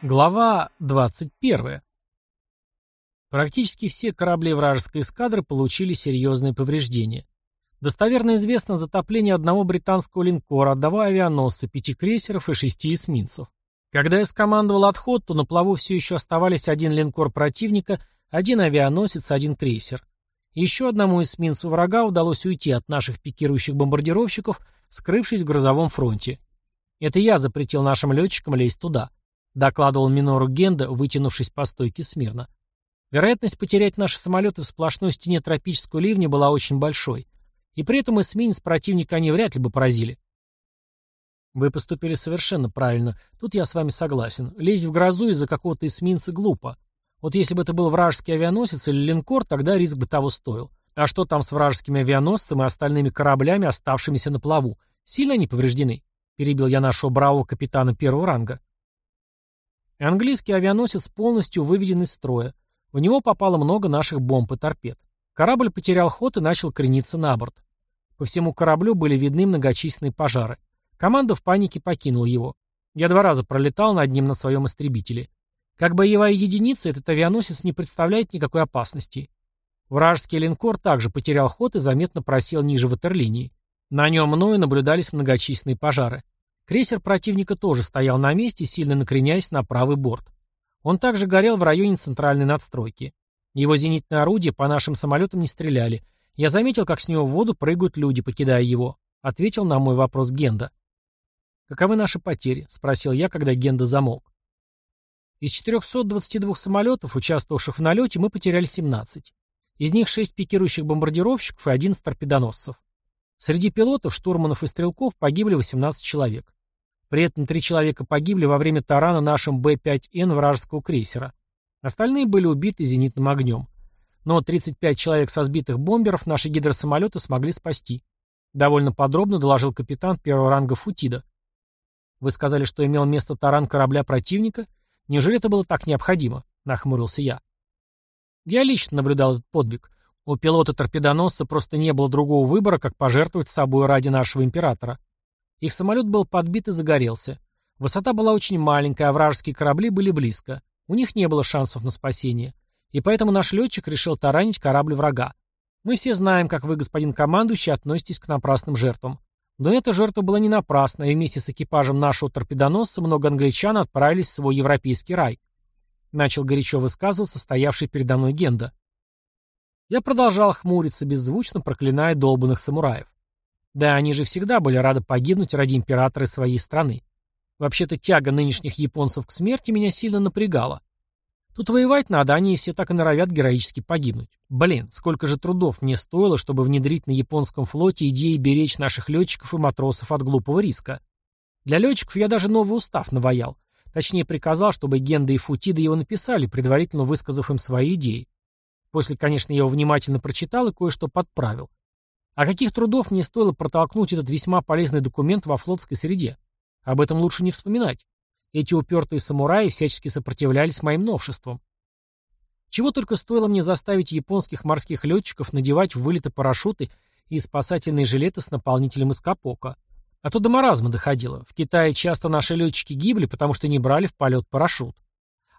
Глава 21. Практически все корабли вражеской эскадры получили серьезные повреждения. Достоверно известно затопление одного британского линкора, одного авианосца, пяти крейсеров и шести эсминцев. Когда я скомандовал отход, то на плаву все еще оставались один линкор противника, один авианосец, один крейсер. Еще одному эсминцу врага удалось уйти от наших пикирующих бомбардировщиков, скрывшись в грозовом фронте. Это я запретил нашим летчикам лезть туда докладывал Минору Генда, вытянувшись по стойке смирно. Вероятность потерять наши самолеты в сплошной стене тропического ливня была очень большой. И при этом эсминец противника они вряд ли бы поразили. Вы поступили совершенно правильно. Тут я с вами согласен. Лезть в грозу из-за какого-то эсминца глупо. Вот если бы это был вражеский авианосец или линкор, тогда риск бы того стоил. А что там с вражескими авианосцами и остальными кораблями, оставшимися на плаву? Сильно они повреждены? Перебил я нашего бравого капитана первого ранга. Английский авианосец полностью выведен из строя. В него попало много наших бомб и торпед. Корабль потерял ход и начал крениться на борт. По всему кораблю были видны многочисленные пожары. Команда в панике покинула его. Я два раза пролетал над ним на своем истребителе. Как боевая единица, этот авианосец не представляет никакой опасности. Вражеский линкор также потерял ход и заметно просел ниже ватерлинии. На нем мною наблюдались многочисленные пожары. Крейсер противника тоже стоял на месте, сильно накреняясь на правый борт. Он также горел в районе центральной надстройки. Его зенитные орудия по нашим самолетам не стреляли. Я заметил, как с него в воду прыгают люди, покидая его. Ответил на мой вопрос Генда. «Каковы наши потери?» — спросил я, когда Генда замолк. Из 422 самолетов, участвовавших в налете, мы потеряли 17. Из них 6 пикирующих бомбардировщиков и 11 торпедоносцев. Среди пилотов, штурманов и стрелков погибли 18 человек. При этом три человека погибли во время тарана нашим Б-5Н вражеского крейсера. Остальные были убиты зенитным огнем. Но 35 человек со сбитых бомберов наши гидросамолеты смогли спасти. Довольно подробно доложил капитан первого ранга Футида. Вы сказали, что имел место таран корабля противника? Неужели это было так необходимо? Нахмурился я. Я лично наблюдал этот подвиг. У пилота-торпедоносца просто не было другого выбора, как пожертвовать собой ради нашего императора. Их самолет был подбит и загорелся. Высота была очень маленькая, а вражеские корабли были близко. У них не было шансов на спасение. И поэтому наш летчик решил таранить корабль врага. Мы все знаем, как вы, господин командующий, относитесь к напрасным жертвам. Но эта жертва была не напрасна, и вместе с экипажем нашего торпедоносца много англичан отправились в свой европейский рай. Начал горячо высказываться стоявший передо мной Генда. Я продолжал хмуриться, беззвучно проклиная долбанных самураев. Да, они же всегда были рады погибнуть ради императора своей страны. Вообще-то тяга нынешних японцев к смерти меня сильно напрягала. Тут воевать надо, они все так и норовят героически погибнуть. Блин, сколько же трудов мне стоило, чтобы внедрить на японском флоте идеи беречь наших летчиков и матросов от глупого риска. Для летчиков я даже новый устав наваял. Точнее, приказал, чтобы Генда и Футида его написали, предварительно высказав им свои идеи. После, конечно, я его внимательно прочитал и кое-что подправил. А каких трудов мне стоило протолкнуть этот весьма полезный документ во флотской среде? Об этом лучше не вспоминать. Эти упертые самураи всячески сопротивлялись моим новшествам. Чего только стоило мне заставить японских морских летчиков надевать вылеты парашюты и спасательные жилеты с наполнителем из капока. А то до маразма доходило. В Китае часто наши летчики гибли, потому что не брали в полет парашют.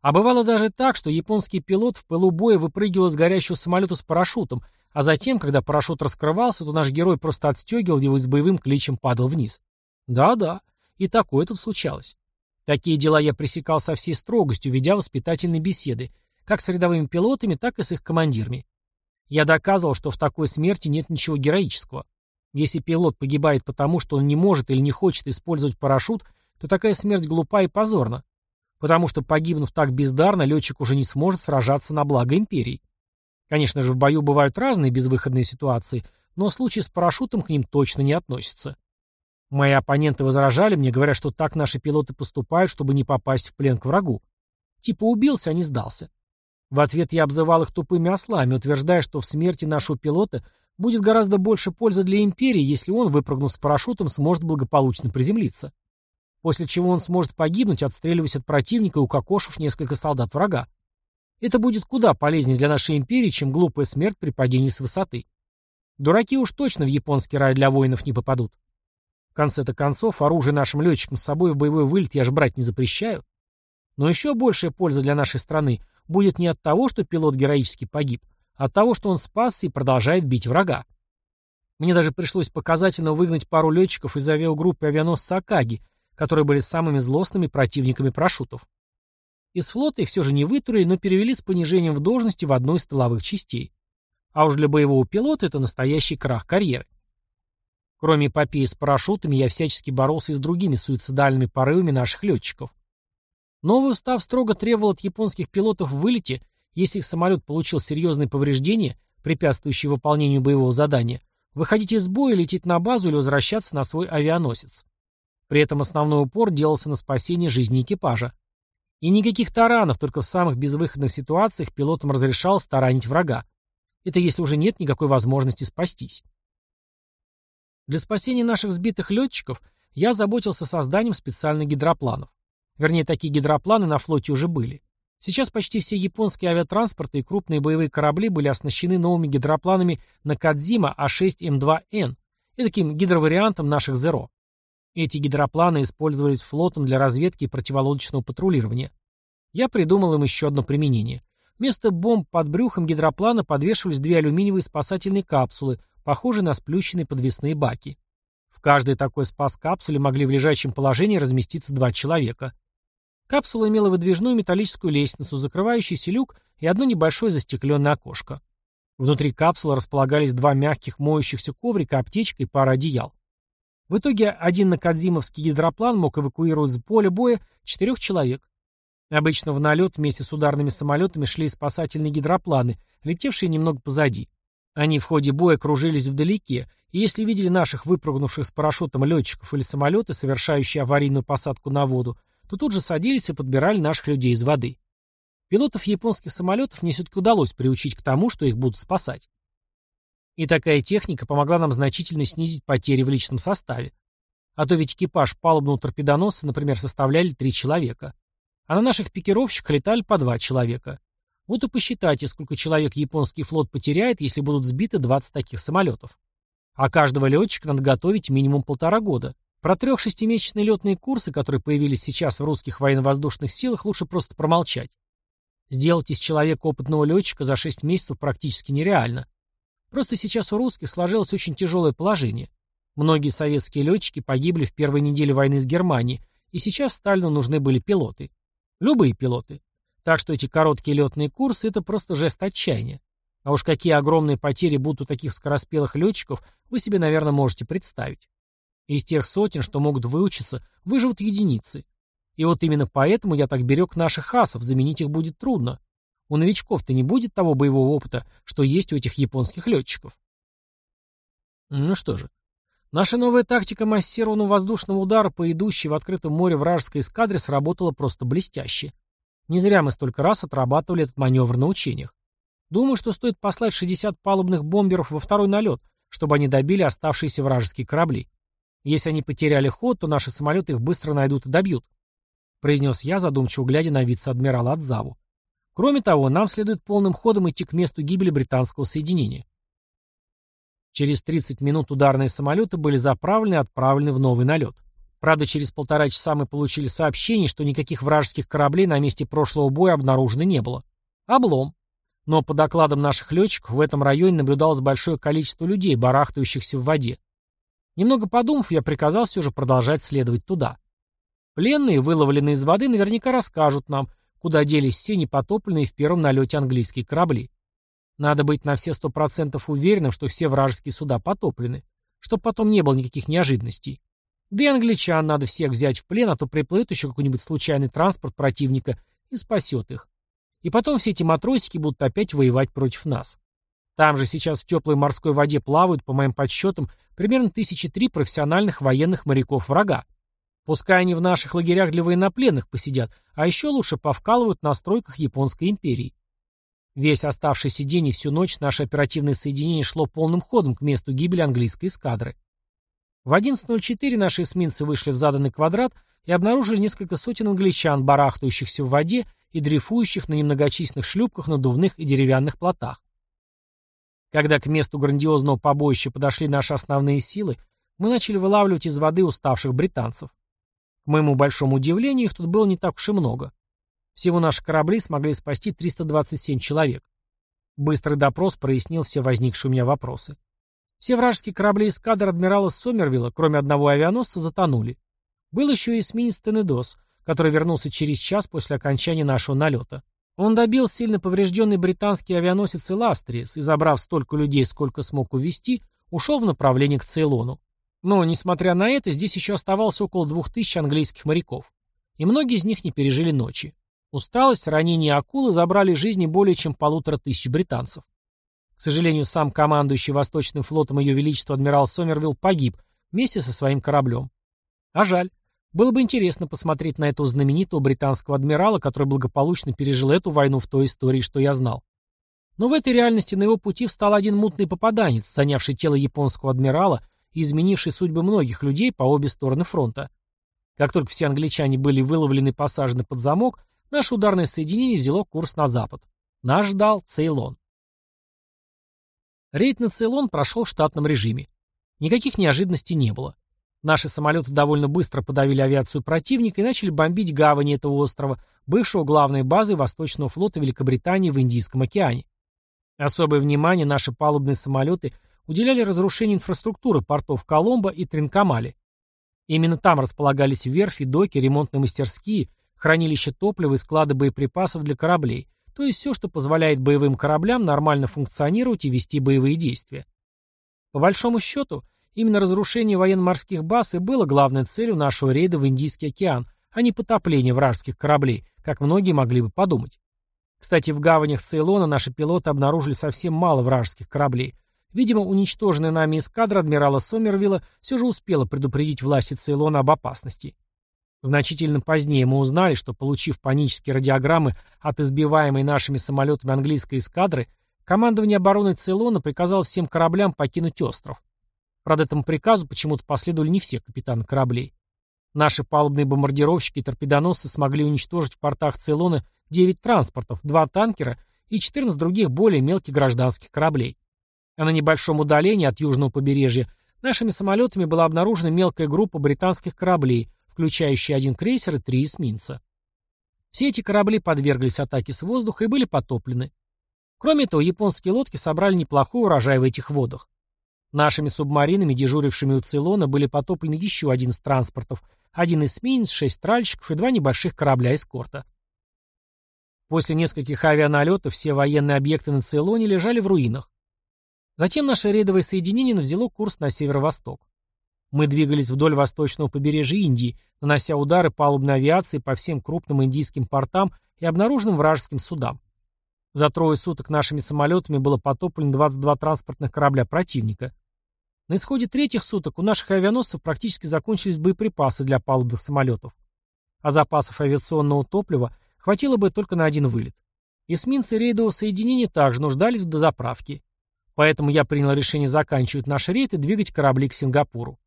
А бывало даже так, что японский пилот в пылу боя выпрыгивал из горящего самолета с парашютом, а затем, когда парашют раскрывался, то наш герой просто отстегивал его и с боевым кличем падал вниз. Да-да, и такое тут случалось. Такие дела я пресекал со всей строгостью, ведя воспитательные беседы, как с рядовыми пилотами, так и с их командирами. Я доказывал, что в такой смерти нет ничего героического. Если пилот погибает потому, что он не может или не хочет использовать парашют, то такая смерть глупа и позорна. Потому что, погибнув так бездарно, летчик уже не сможет сражаться на благо империи. Конечно же, в бою бывают разные безвыходные ситуации, но случай с парашютом к ним точно не относится. Мои оппоненты возражали мне, говоря, что так наши пилоты поступают, чтобы не попасть в плен к врагу. Типа убился, а не сдался. В ответ я обзывал их тупыми ослами, утверждая, что в смерти нашего пилота будет гораздо больше пользы для империи, если он, выпрыгнув с парашютом, сможет благополучно приземлиться. После чего он сможет погибнуть, отстреливаясь от противника и укокошив несколько солдат врага. Это будет куда полезнее для нашей империи, чем глупая смерть при падении с высоты. Дураки уж точно в японский рай для воинов не попадут. В конце-то концов, оружие нашим летчикам с собой в боевой вылет я же брать не запрещаю. Но еще большая польза для нашей страны будет не от того, что пилот героически погиб, а от того, что он спасся и продолжает бить врага. Мне даже пришлось показательно выгнать пару летчиков из авиагруппы авианосца Акаги, которые были самыми злостными противниками парашютов. Из флота их все же не вытурили, но перевели с понижением в должности в одну из тыловых частей. А уж для боевого пилота это настоящий крах карьеры. Кроме эпопеи с парашютами, я всячески боролся и с другими суицидальными порывами наших летчиков. Новый устав строго требовал от японских пилотов в вылете, если их самолет получил серьезные повреждения, препятствующие выполнению боевого задания, выходить из боя, лететь на базу или возвращаться на свой авианосец. При этом основной упор делался на спасение жизни экипажа. И никаких таранов, только в самых безвыходных ситуациях пилотам разрешалось таранить врага. Это если уже нет никакой возможности спастись. Для спасения наших сбитых летчиков я заботился созданием специальных гидропланов. Вернее, такие гидропланы на флоте уже были. Сейчас почти все японские авиатранспорты и крупные боевые корабли были оснащены новыми гидропланами Накадзима А6М2Н и таким гидровариантом наших Зеро. Эти гидропланы использовались флотом для разведки и противолодочного патрулирования. Я придумал им еще одно применение. Вместо бомб под брюхом гидроплана подвешивались две алюминиевые спасательные капсулы, похожие на сплющенные подвесные баки. В каждой такой спас-капсуле могли в лежачем положении разместиться два человека. Капсула имела выдвижную металлическую лестницу, закрывающийся люк и одно небольшое застекленное окошко. Внутри капсулы располагались два мягких моющихся коврика, аптечка и пара одеял. В итоге один накадзимовский гидроплан мог эвакуировать с поля боя четырех человек. Обычно в налет вместе с ударными самолетами шли спасательные гидропланы, летевшие немного позади. Они в ходе боя кружились вдалеке, и если видели наших выпрыгнувших с парашютом летчиков или самолеты, совершающие аварийную посадку на воду, то тут же садились и подбирали наших людей из воды. Пилотов японских самолетов мне все-таки удалось приучить к тому, что их будут спасать. И такая техника помогла нам значительно снизить потери в личном составе. А то ведь экипаж палубного торпедоносца, например, составляли три человека. А на наших пикировщиках летали по два человека. Вот и посчитайте, сколько человек японский флот потеряет, если будут сбиты 20 таких самолетов. А каждого летчика надо готовить минимум полтора года. Про трех-шестимесячные летные курсы, которые появились сейчас в русских военно-воздушных силах, лучше просто промолчать. Сделать из человека опытного летчика за 6 месяцев практически нереально. Просто сейчас у русских сложилось очень тяжелое положение. Многие советские летчики погибли в первой неделе войны с Германией, и сейчас Сталину нужны были пилоты. Любые пилоты. Так что эти короткие летные курсы – это просто жест отчаяния. А уж какие огромные потери будут у таких скороспелых летчиков, вы себе, наверное, можете представить. Из тех сотен, что могут выучиться, выживут единицы. И вот именно поэтому я так берег наших хасов, заменить их будет трудно. У новичков-то не будет того боевого опыта, что есть у этих японских летчиков. Ну что же. Наша новая тактика массированного воздушного удара по идущей в открытом море вражеской эскадре сработала просто блестяще. Не зря мы столько раз отрабатывали этот маневр на учениях. Думаю, что стоит послать 60 палубных бомберов во второй налет, чтобы они добили оставшиеся вражеские корабли. Если они потеряли ход, то наши самолеты их быстро найдут и добьют», — произнес я, задумчиво глядя на вице-адмирала Адзаву. «Кроме того, нам следует полным ходом идти к месту гибели британского соединения». Через 30 минут ударные самолеты были заправлены и отправлены в новый налет. Правда, через полтора часа мы получили сообщение, что никаких вражеских кораблей на месте прошлого боя обнаружено не было. Облом. Но по докладам наших летчиков в этом районе наблюдалось большое количество людей, барахтающихся в воде. Немного подумав, я приказал все же продолжать следовать туда. Пленные, выловленные из воды, наверняка расскажут нам, куда делись все непотопленные в первом налете английские корабли. Надо быть на все сто процентов уверенным, что все вражеские суда потоплены, чтобы потом не было никаких неожиданностей. Да и англичан надо всех взять в плен, а то приплывет еще какой-нибудь случайный транспорт противника и спасет их. И потом все эти матросики будут опять воевать против нас. Там же сейчас в теплой морской воде плавают, по моим подсчетам, примерно тысячи три профессиональных военных моряков врага. Пускай они в наших лагерях для военнопленных посидят, а еще лучше повкалывают на стройках Японской империи. Весь оставшийся день и всю ночь наше оперативное соединение шло полным ходом к месту гибели английской эскадры. В 11.04 наши эсминцы вышли в заданный квадрат и обнаружили несколько сотен англичан, барахтающихся в воде и дрейфующих на немногочисленных шлюпках, надувных и деревянных плотах. Когда к месту грандиозного побоища подошли наши основные силы, мы начали вылавливать из воды уставших британцев. К моему большому удивлению, их тут было не так уж и много. Всего наши корабли смогли спасти 327 человек. Быстрый допрос прояснил все возникшие у меня вопросы. Все вражеские корабли эскадр адмирала Сомервилла, кроме одного авианосца, затонули. Был еще и эсминец Тенедос, который вернулся через час после окончания нашего налета. Он добил сильно поврежденный британский авианосец Иластриес и, забрав столько людей, сколько смог увезти, ушел в направлении к Цейлону. Но, несмотря на это, здесь еще оставалось около двух тысяч английских моряков. И многие из них не пережили ночи. Усталость, ранения акулы забрали жизни более чем полутора тысяч британцев. К сожалению, сам командующий Восточным флотом Ее Величество адмирал Сомервилл погиб вместе со своим кораблем. А жаль. Было бы интересно посмотреть на этого знаменитого британского адмирала, который благополучно пережил эту войну в той истории, что я знал. Но в этой реальности на его пути встал один мутный попаданец, занявший тело японского адмирала изменивший судьбы многих людей по обе стороны фронта. Как только все англичане были выловлены и посажены под замок, наше ударное соединение взяло курс на запад. Нас ждал Цейлон. Рейд на Цейлон прошел в штатном режиме. Никаких неожиданностей не было. Наши самолеты довольно быстро подавили авиацию противника и начали бомбить гавани этого острова, бывшего главной базой Восточного флота Великобритании в Индийском океане. Особое внимание наши палубные самолеты уделяли разрушению инфраструктуры портов Коломбо и Тринкамали. Именно там располагались верфи, доки, ремонтные мастерские, хранилища топлива и склады боеприпасов для кораблей, то есть все, что позволяет боевым кораблям нормально функционировать и вести боевые действия. По большому счету, именно разрушение военно-морских баз и было главной целью нашего рейда в Индийский океан, а не потопление вражеских кораблей, как многие могли бы подумать. Кстати, в гаванях Цейлона наши пилоты обнаружили совсем мало вражеских кораблей. Видимо, уничтоженная нами эскадра адмирала Сомервилла все же успела предупредить власти Цейлона об опасности. Значительно позднее мы узнали, что, получив панические радиограммы от избиваемой нашими самолетами английской эскадры, командование обороны Цейлона приказало всем кораблям покинуть остров. Правда, этому приказу почему-то последовали не все капитаны кораблей. Наши палубные бомбардировщики и торпедоносцы смогли уничтожить в портах Цейлона 9 транспортов, 2 танкера и 14 других более мелких гражданских кораблей. А на небольшом удалении от южного побережья нашими самолетами была обнаружена мелкая группа британских кораблей, включающий один крейсер и три эсминца. Все эти корабли подверглись атаке с воздуха и были потоплены. Кроме того, японские лодки собрали неплохой урожай в этих водах. Нашими субмаринами, дежурившими у Цейлона, были потоплены еще один из транспортов, один эсминец, шесть тральщиков и два небольших корабля эскорта. После нескольких авианалетов все военные объекты на Цейлоне лежали в руинах. Затем наше рейдовое соединение взяло курс на северо-восток. Мы двигались вдоль восточного побережья Индии, нанося удары палубной авиации по всем крупным индийским портам и обнаруженным вражеским судам. За трое суток нашими самолетами было потоплено 22 транспортных корабля противника. На исходе третьих суток у наших авианосцев практически закончились боеприпасы для палубных самолетов. А запасов авиационного топлива хватило бы только на один вылет. Эсминцы рейдового соединения также нуждались в дозаправке. Поэтому я принял решение заканчивать наш рейд и двигать корабли к Сингапуру.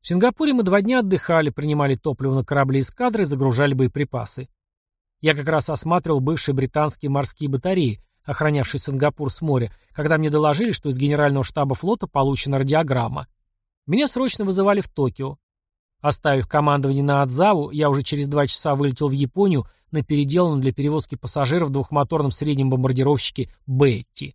В Сингапуре мы два дня отдыхали, принимали топливо на корабли эскадры и загружали боеприпасы. Я как раз осматривал бывшие британские морские батареи, охранявшие Сингапур с моря, когда мне доложили, что из Генерального штаба флота получена радиограмма. Меня срочно вызывали в Токио. Оставив командование на Адзаву, я уже через два часа вылетел в Японию на переделанном для перевозки пассажиров двухмоторном среднем бомбардировщике «Бетти».